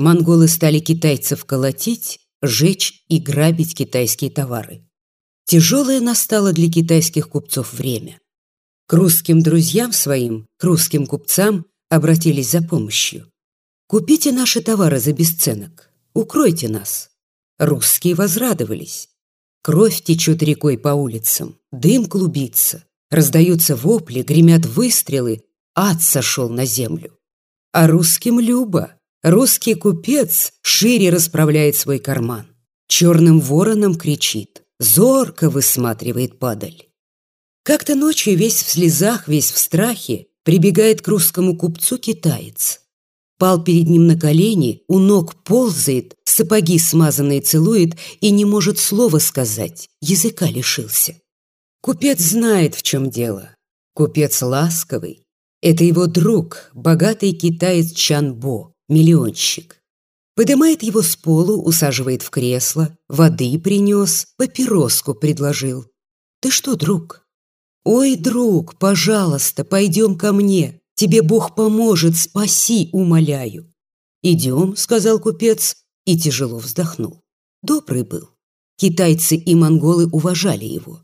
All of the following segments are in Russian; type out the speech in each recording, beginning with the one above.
Монголы стали китайцев колотить, жечь и грабить китайские товары. Тяжелое настало для китайских купцов время. К русским друзьям своим, к русским купцам обратились за помощью. «Купите наши товары за бесценок, укройте нас». Русские возрадовались. Кровь течет рекой по улицам, дым клубится, раздаются вопли, гремят выстрелы, ад сошел на землю. А русским любо. Русский купец шире расправляет свой карман. Черным вороном кричит, зорко высматривает падаль. Как-то ночью весь в слезах, весь в страхе прибегает к русскому купцу китаец. Пал перед ним на колени, у ног ползает, сапоги смазанные целует и не может слова сказать, языка лишился. Купец знает, в чем дело. Купец ласковый. Это его друг, богатый китаец Чанбо, миллионщик. Подымает его с полу, усаживает в кресло, воды принес, папироску предложил. «Ты что, друг?» «Ой, друг, пожалуйста, пойдем ко мне. Тебе Бог поможет, спаси, умоляю». «Идем», — сказал купец и тяжело вздохнул. Добрый был. Китайцы и монголы уважали его.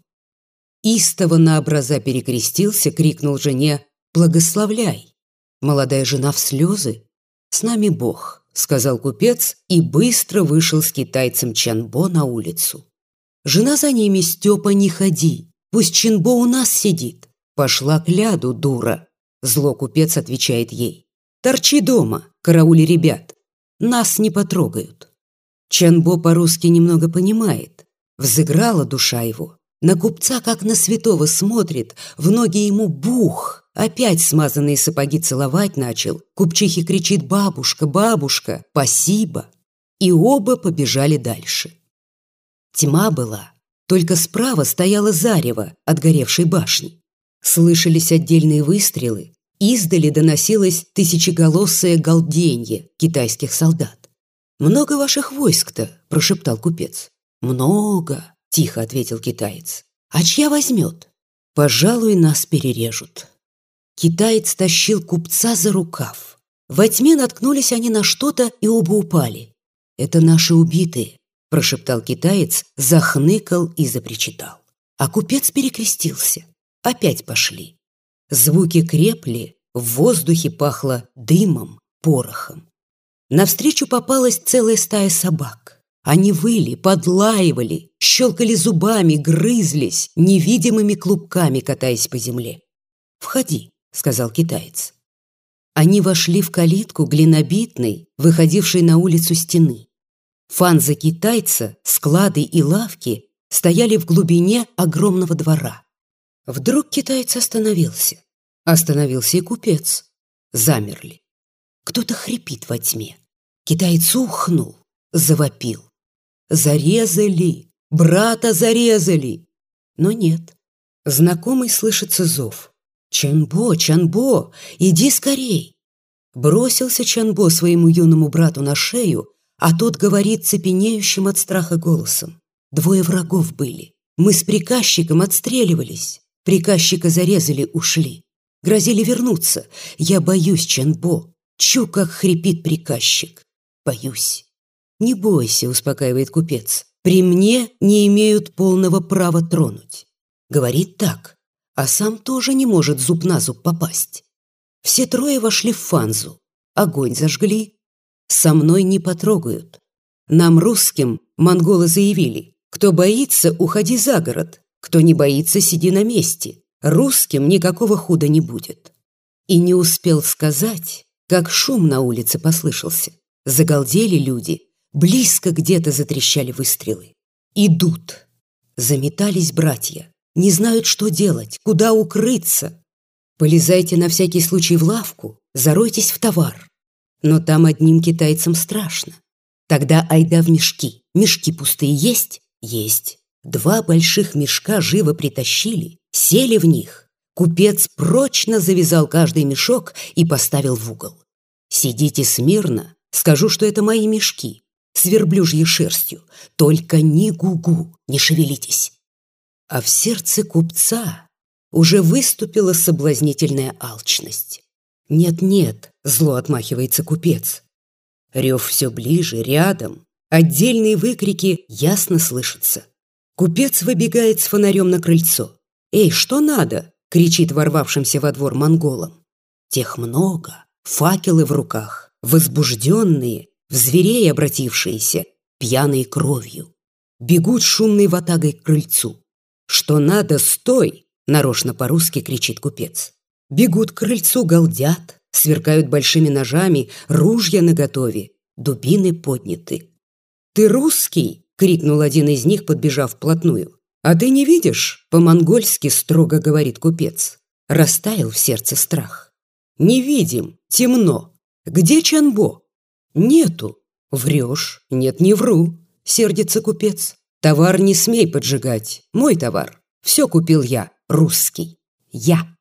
Истово на образа перекрестился, крикнул жене «Благословляй!» Молодая жена в слезы. «С нами Бог», — сказал купец и быстро вышел с китайцем Чанбо на улицу. Жена за ними, Степа, не ходи, пусть Чанбо у нас сидит. Пошла к ляду, дура. Зло купец отвечает ей. Торчи дома, караули ребят. Нас не потрогают. Чанбо по-русски немного понимает. Взыграла душа его. На купца, как на святого, смотрит, в ноги ему бух. Опять смазанные сапоги целовать начал. Купчихе кричит «Бабушка, бабушка, спасибо!» И оба побежали дальше. Тьма была, только справа стояла зарево от горевшей башни. Слышались отдельные выстрелы, издали доносилось тысячеголосое галденье китайских солдат. «Много ваших войск-то?» – прошептал купец. «Много», – тихо ответил китаец. «А чья возьмет?» «Пожалуй, нас перережут». Китаец тащил купца за рукав. Во тьме наткнулись они на что-то и оба упали. «Это наши убитые», – прошептал китаец, захныкал и запричитал. А купец перекрестился. Опять пошли. Звуки крепли, в воздухе пахло дымом, порохом. Навстречу попалась целая стая собак. Они выли, подлаивали, щелкали зубами, грызлись, невидимыми клубками катаясь по земле. «Входи», сказал китаец. Они вошли в калитку глинобитной, выходившей на улицу стены. Фанзы китайца, склады и лавки стояли в глубине огромного двора. Вдруг китаец остановился. Остановился и купец. Замерли. Кто-то хрипит во тьме. Китаец ухнул, завопил. «Зарезали! Брата зарезали!» Но нет. Знакомый слышится зов. «Чанбо, Чанбо, иди скорей!» Бросился Чанбо своему юному брату на шею, а тот говорит цепенеющим от страха голосом. Двое врагов были. Мы с приказчиком отстреливались. Приказчика зарезали, ушли. Грозили вернуться. Я боюсь, Чанбо. Чу, как хрипит приказчик. Боюсь. Не бойся, успокаивает купец. При мне не имеют полного права тронуть. Говорит так а сам тоже не может зуб на зуб попасть. Все трое вошли в фанзу, огонь зажгли. Со мной не потрогают. Нам, русским, монголы заявили, кто боится, уходи за город, кто не боится, сиди на месте. Русским никакого худа не будет. И не успел сказать, как шум на улице послышался. Загалдели люди, близко где-то затрещали выстрелы. Идут. Заметались братья не знают, что делать, куда укрыться. Полезайте на всякий случай в лавку, заройтесь в товар. Но там одним китайцам страшно. Тогда айда в мешки. Мешки пустые есть? Есть. Два больших мешка живо притащили, сели в них. Купец прочно завязал каждый мешок и поставил в угол. «Сидите смирно, скажу, что это мои мешки, с верблюжьей шерстью. Только ни гугу, не шевелитесь а в сердце купца уже выступила соблазнительная алчность. «Нет-нет», — зло отмахивается купец, Рев все ближе, рядом. Отдельные выкрики ясно слышатся. Купец выбегает с фонарем на крыльцо. «Эй, что надо?» — кричит ворвавшимся во двор монголам. Тех много, факелы в руках, возбужденные, в зверей обратившиеся, пьяные кровью. Бегут шумной ватагой к крыльцу. «Что надо, стой!» — нарочно по-русски кричит купец. Бегут к крыльцу, галдят, сверкают большими ножами, ружья наготове, дубины подняты. «Ты русский?» — крикнул один из них, подбежав вплотную. «А ты не видишь?» — по-монгольски строго говорит купец. Растаял в сердце страх. «Не видим, темно. Где Чанбо?» «Нету». «Врешь?» «Нет, не вру», — сердится купец. «Товар не смей поджигать. Мой товар. Все купил я, русский. Я».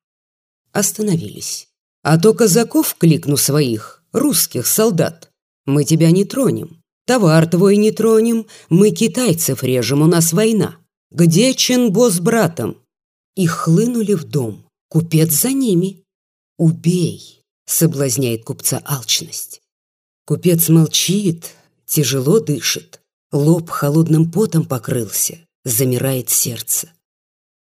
Остановились. «А то казаков кликну своих, русских солдат. Мы тебя не тронем. Товар твой не тронем. Мы китайцев режем, у нас война. Где Ченбо с братом?» И хлынули в дом. Купец за ними. «Убей!» — соблазняет купца алчность. Купец молчит, тяжело дышит, лоб холодным потом покрылся, замирает сердце.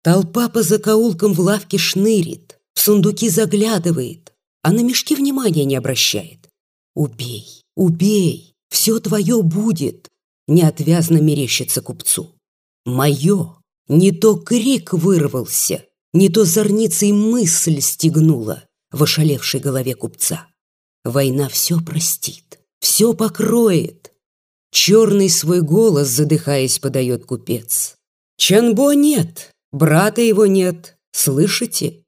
Толпа по закоулкам в лавке шнырит, в сундуки заглядывает, а на мешки внимания не обращает. «Убей, убей, все твое будет!» Неотвязно мерещится купцу. «Мое!» Не то крик вырвался, не то зорницей мысль стегнула в ошалевшей голове купца. Война все простит, все покроет. Черный свой голос, задыхаясь, подает купец. Чанбо нет, брата его нет, слышите?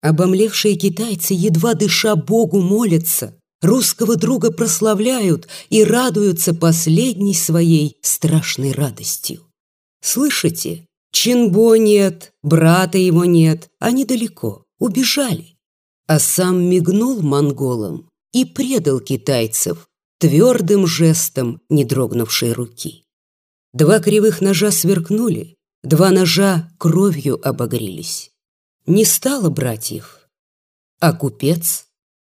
Обомлевшие китайцы, едва дыша Богу, молятся, русского друга прославляют и радуются последней своей страшной радостью. Слышите? Чинбо нет, брата его нет, они далеко, убежали. А сам мигнул монголам и предал китайцев твердым жестом не дрогнувшей руки. Два кривых ножа сверкнули, два ножа кровью обогрелись. Не стало братьев. А купец?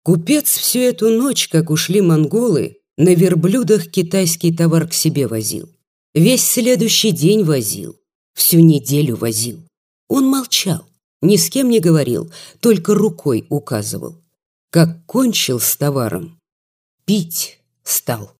Купец всю эту ночь, как ушли монголы, на верблюдах китайский товар к себе возил. Весь следующий день возил, всю неделю возил. Он молчал, ни с кем не говорил, только рукой указывал. Как кончил с товаром, пить стал.